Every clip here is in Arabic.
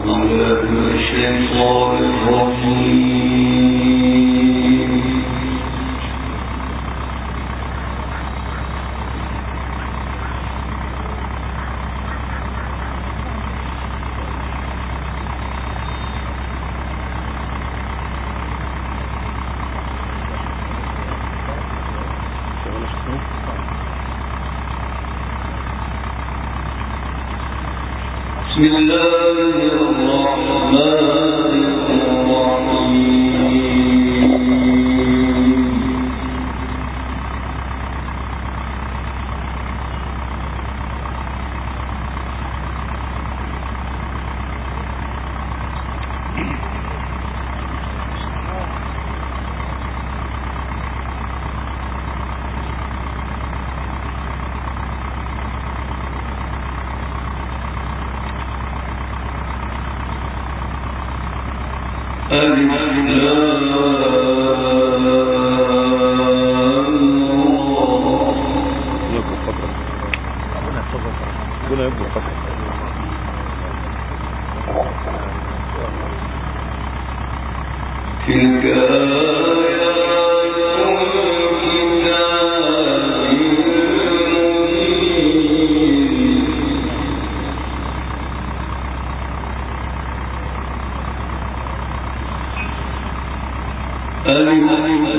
بسم ہوگی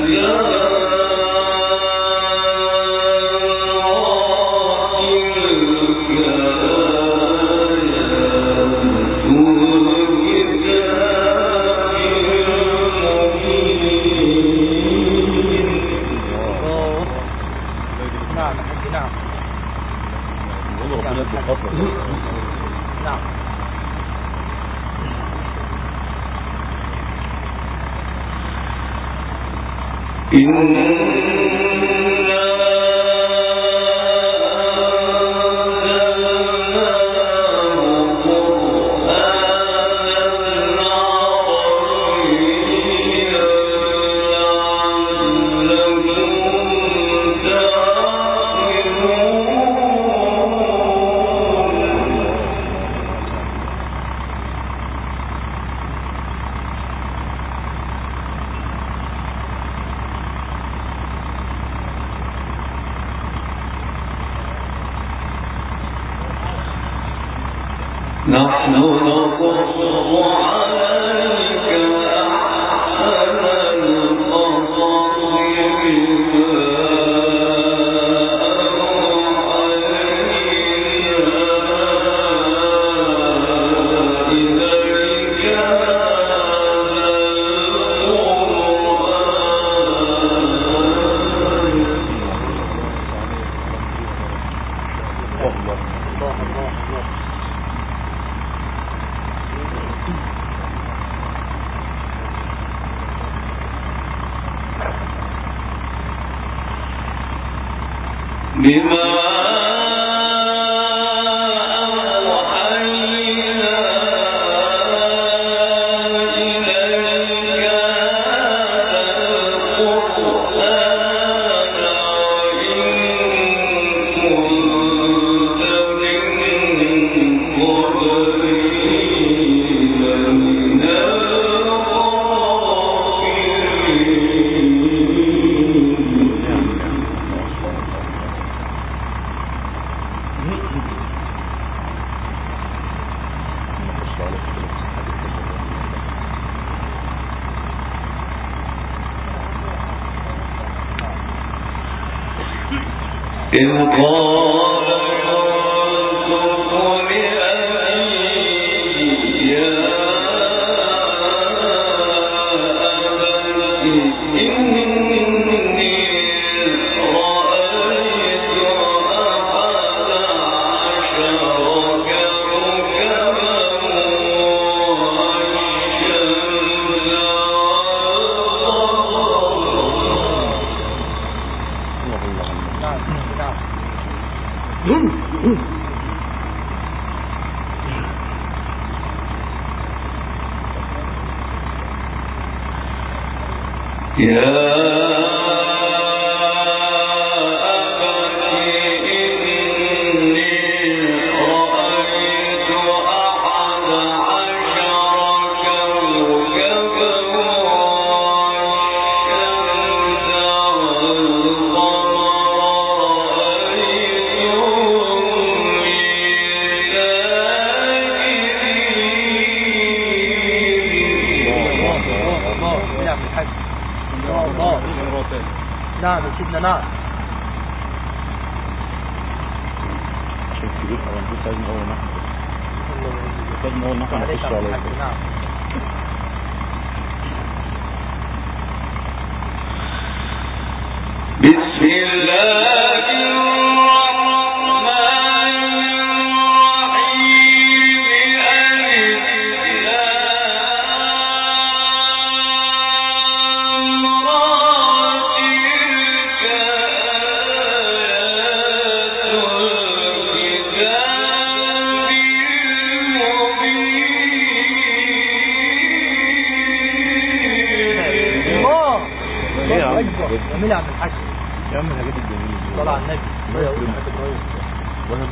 اهم الحاجات الجميلة. صلاه على النبي وهي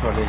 عليه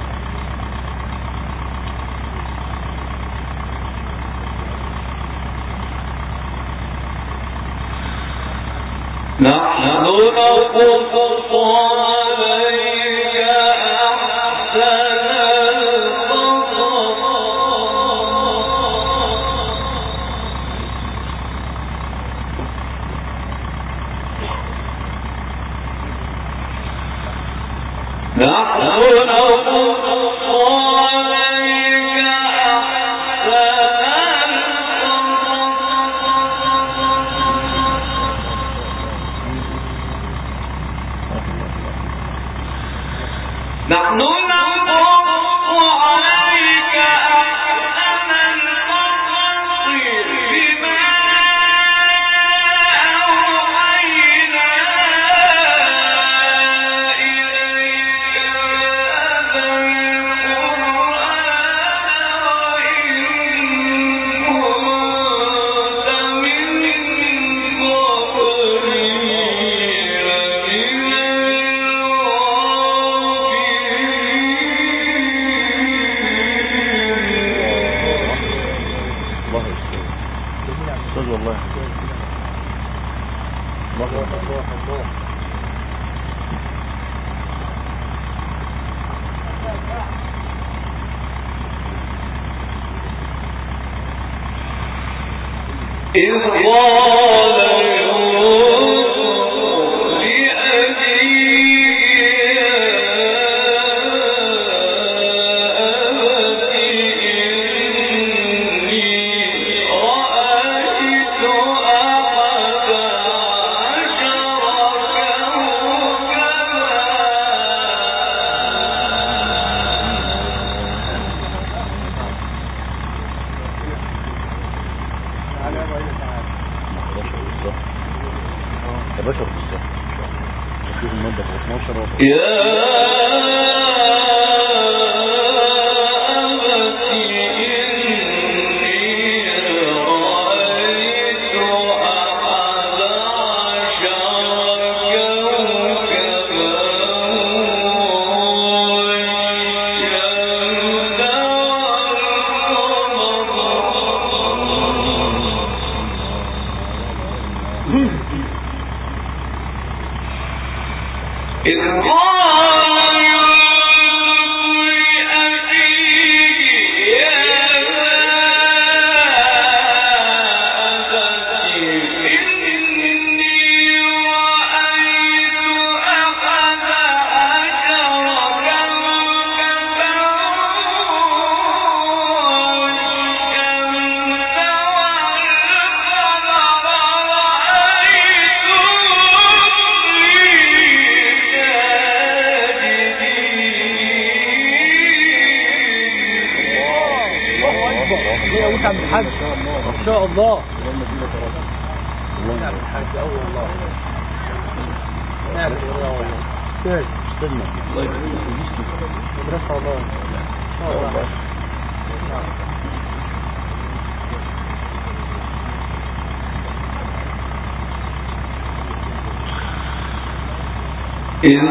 is all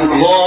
الله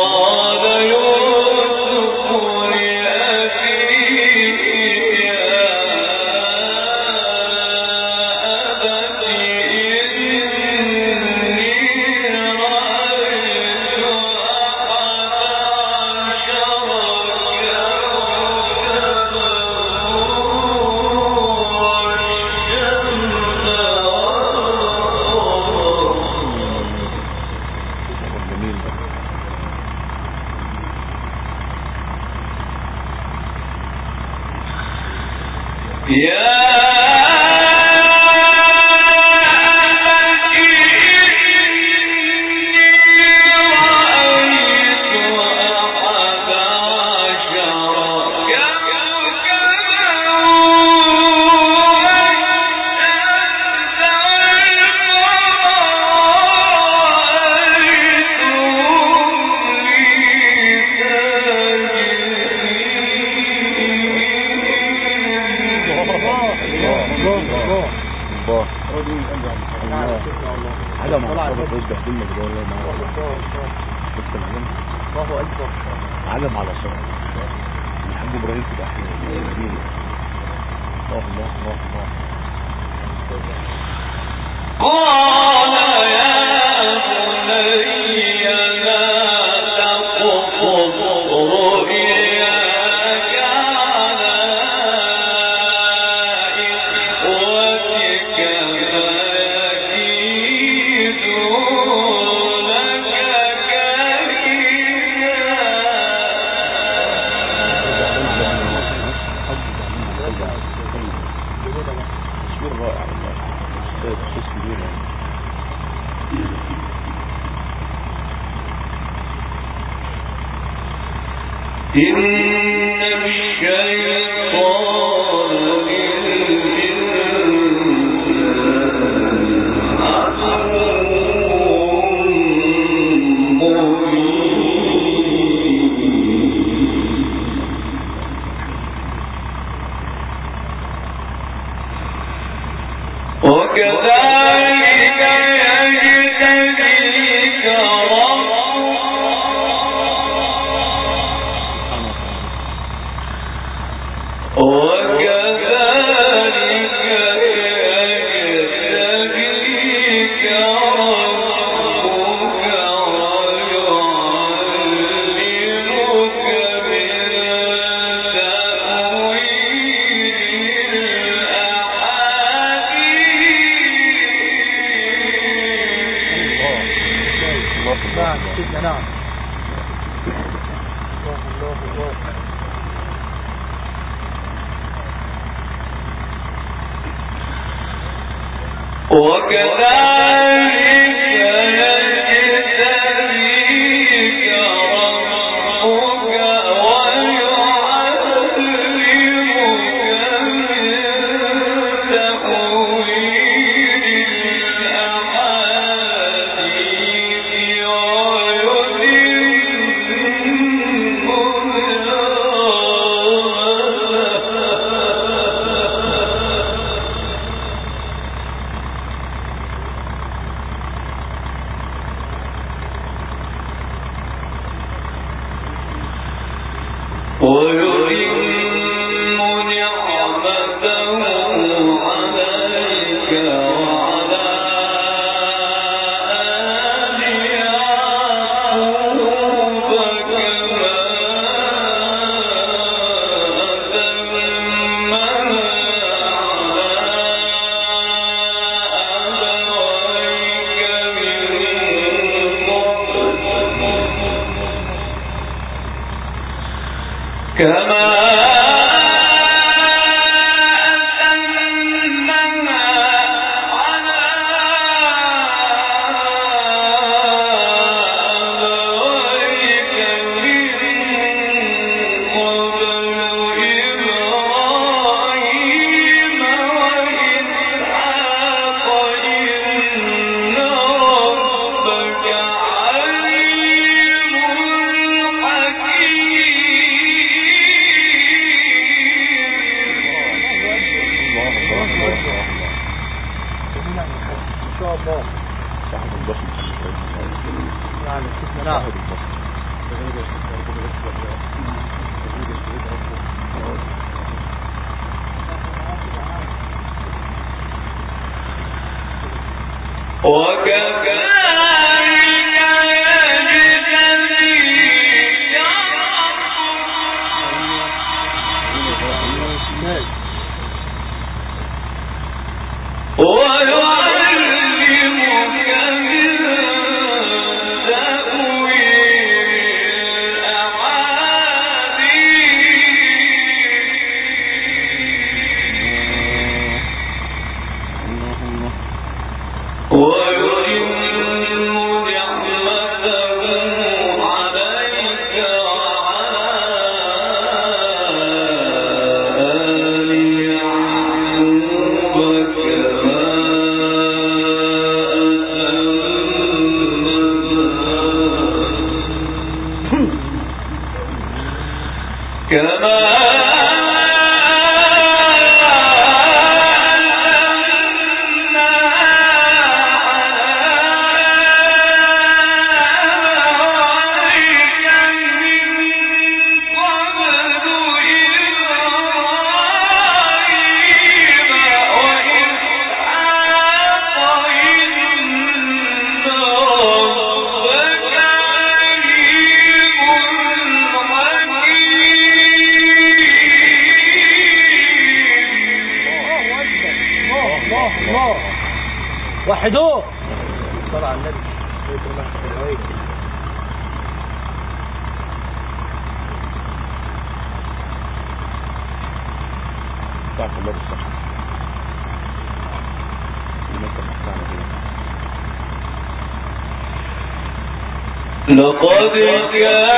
يا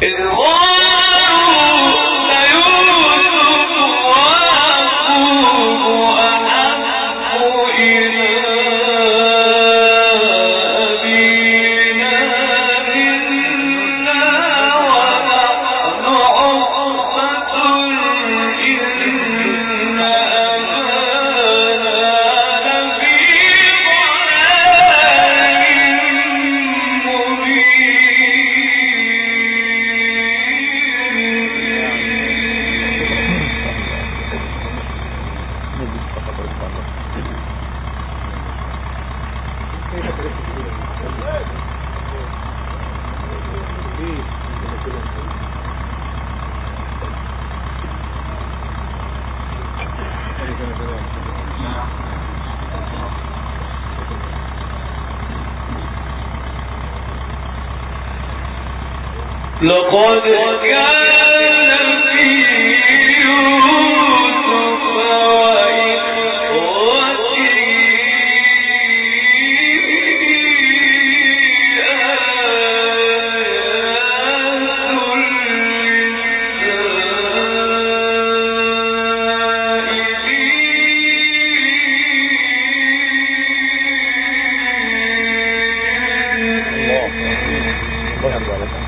is Buenas tardes.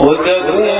O que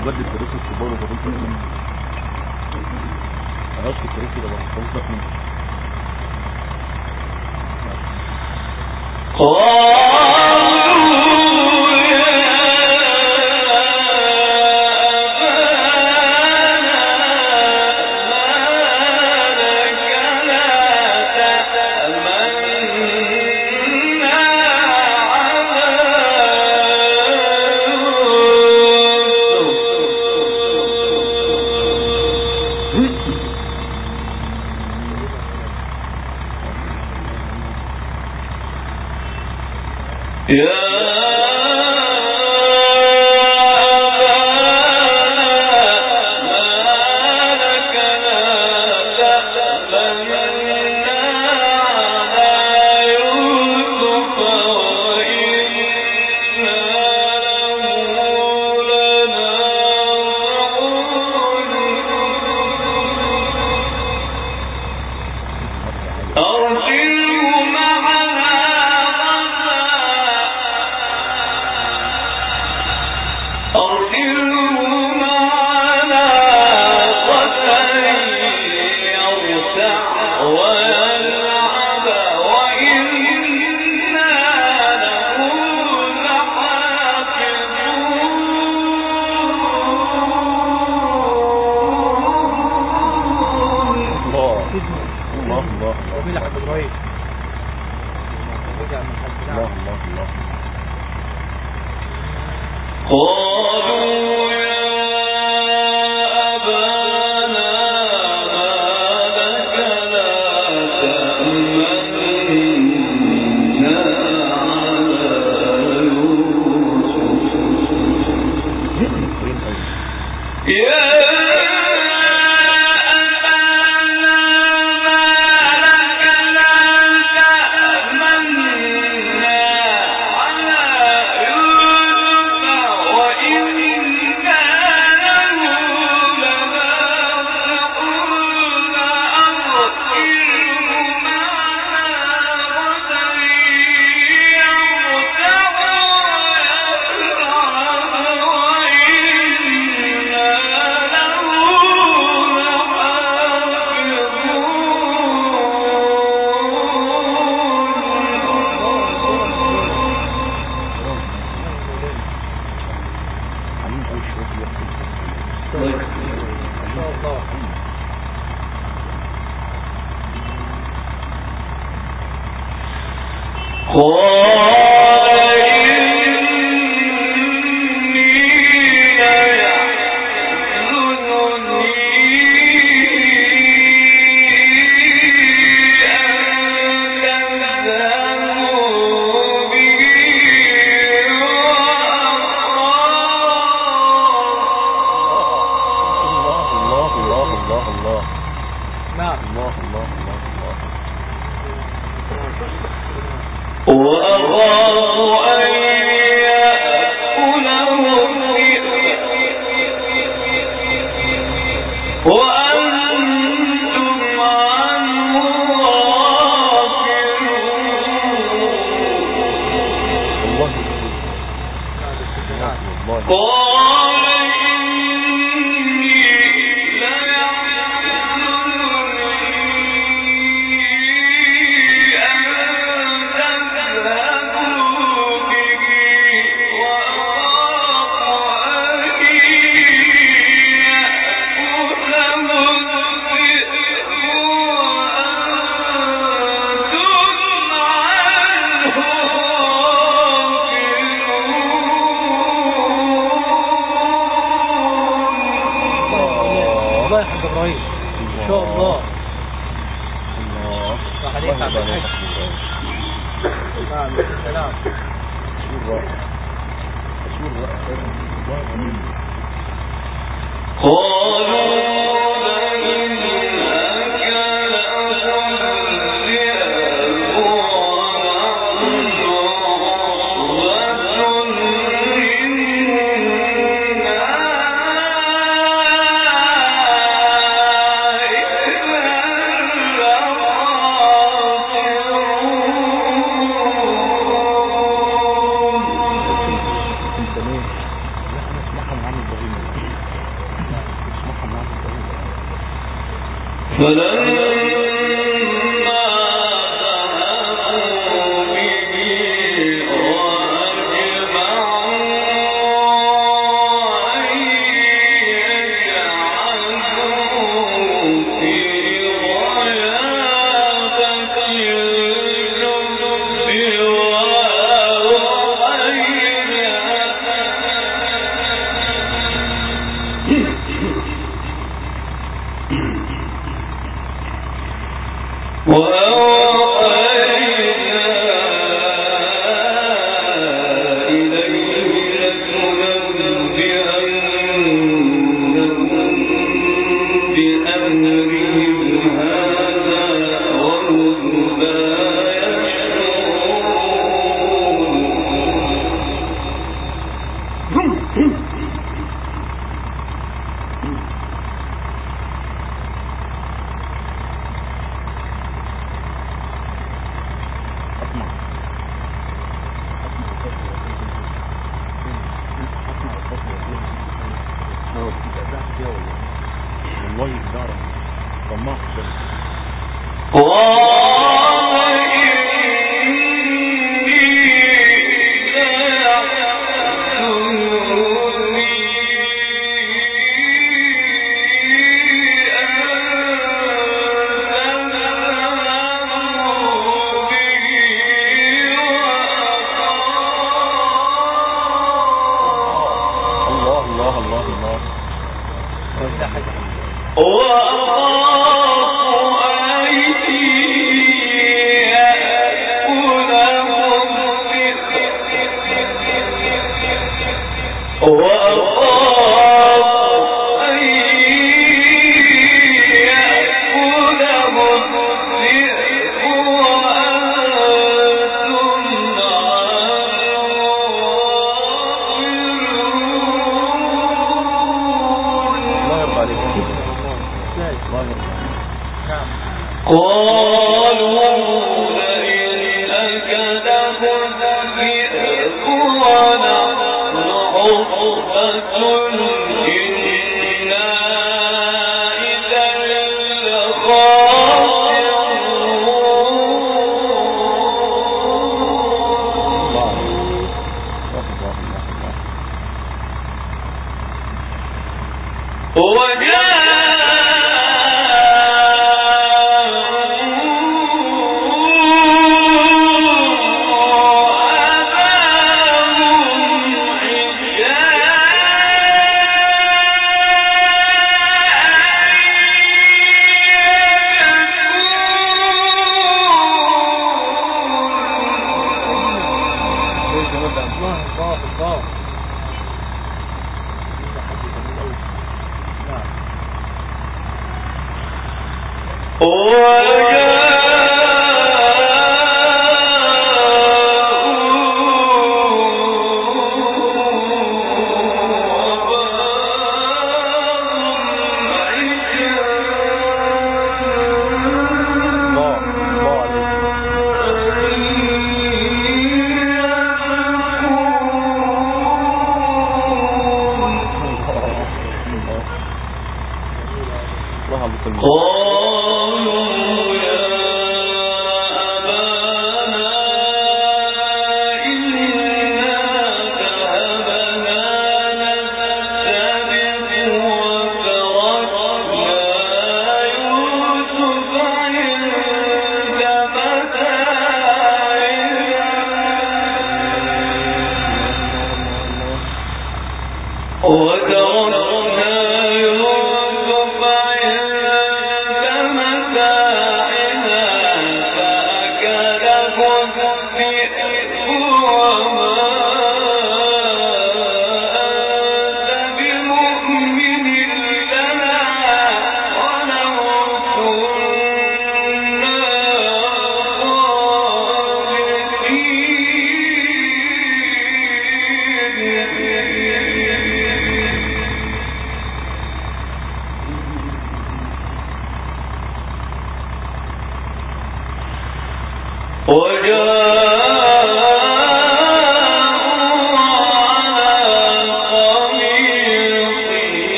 مجدد دراسه الكبار وبدلت من خلاص التاريخ ده بقى. قال قال جميل قالوا بأمرهم